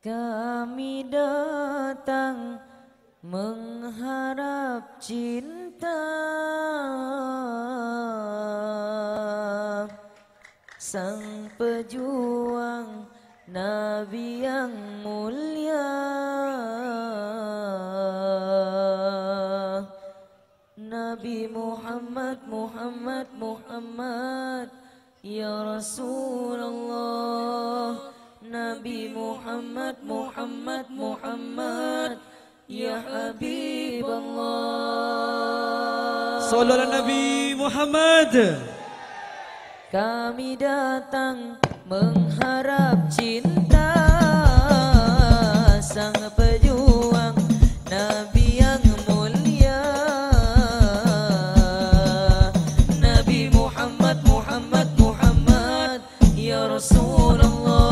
Kami datang mengharap cinta. Sang pejuang Nabi yang mulia. Nabi Muhammad, Muhammad, Muhammad. Ya Rasulullah Nabi Muhammad Muhammad Muhammad. Ya Habib Allah Sallallahu Nabi Muhammad. Kami datang mengharap cinta. Sang pejuang Nabi yang mulia. Nabi Muhammad Muhammad Muhammad. Ya Rasulullah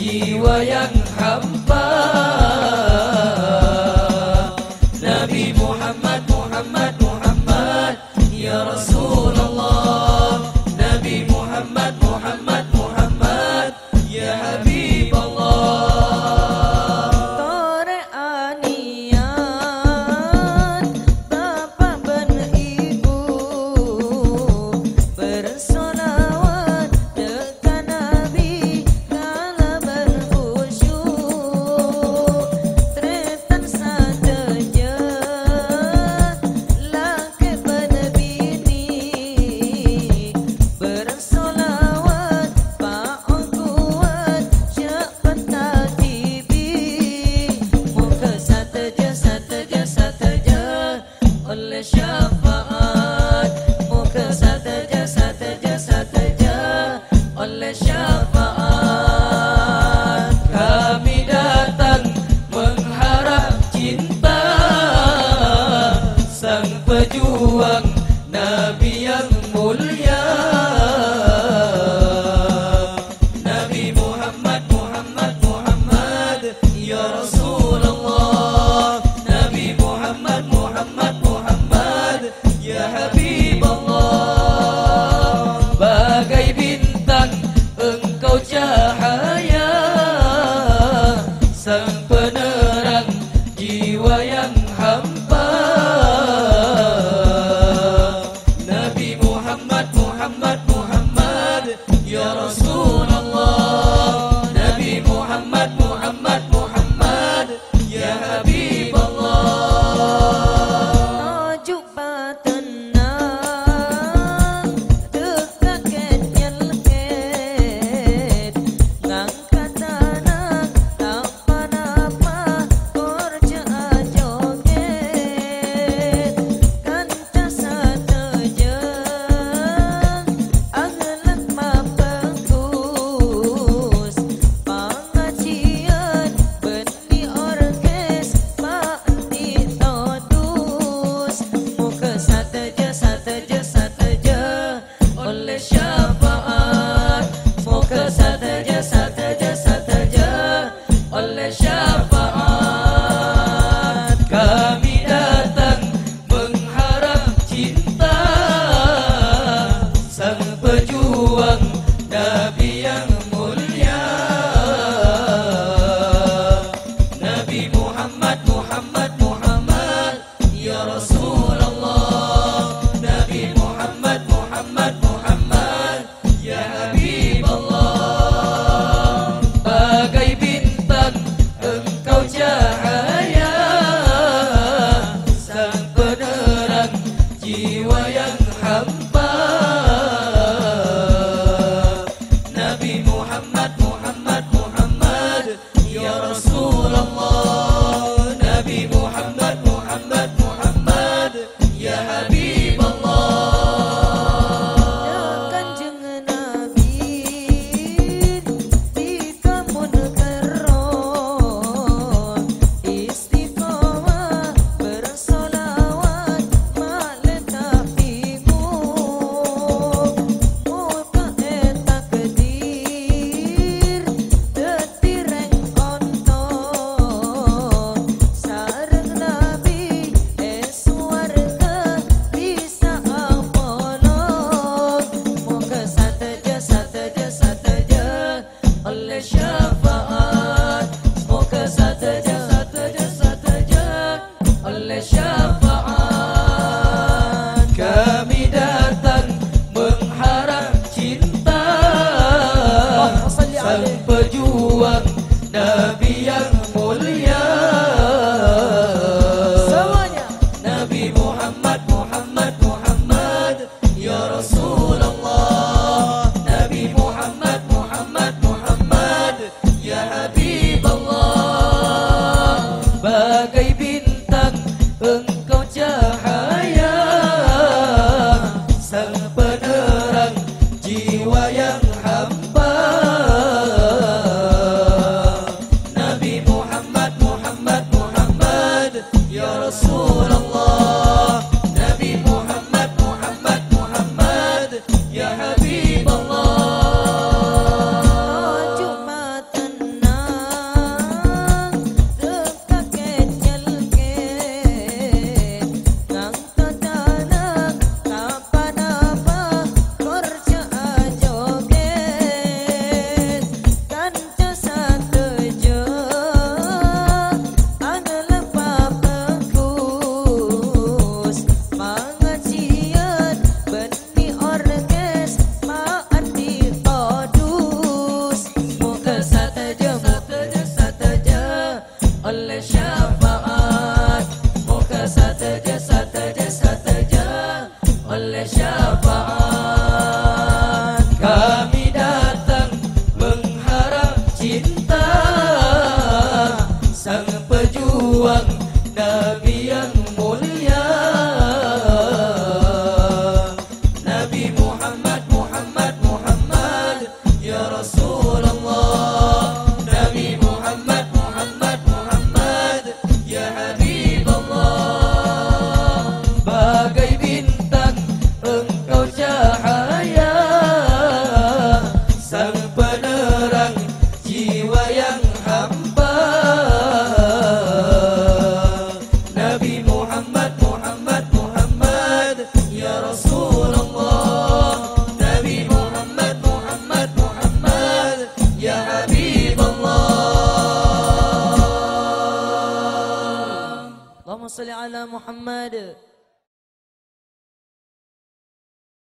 Rasulullah Nabi Muhammad Muhammad Muhammad love. Ya Rasulullah Nabi Muhammad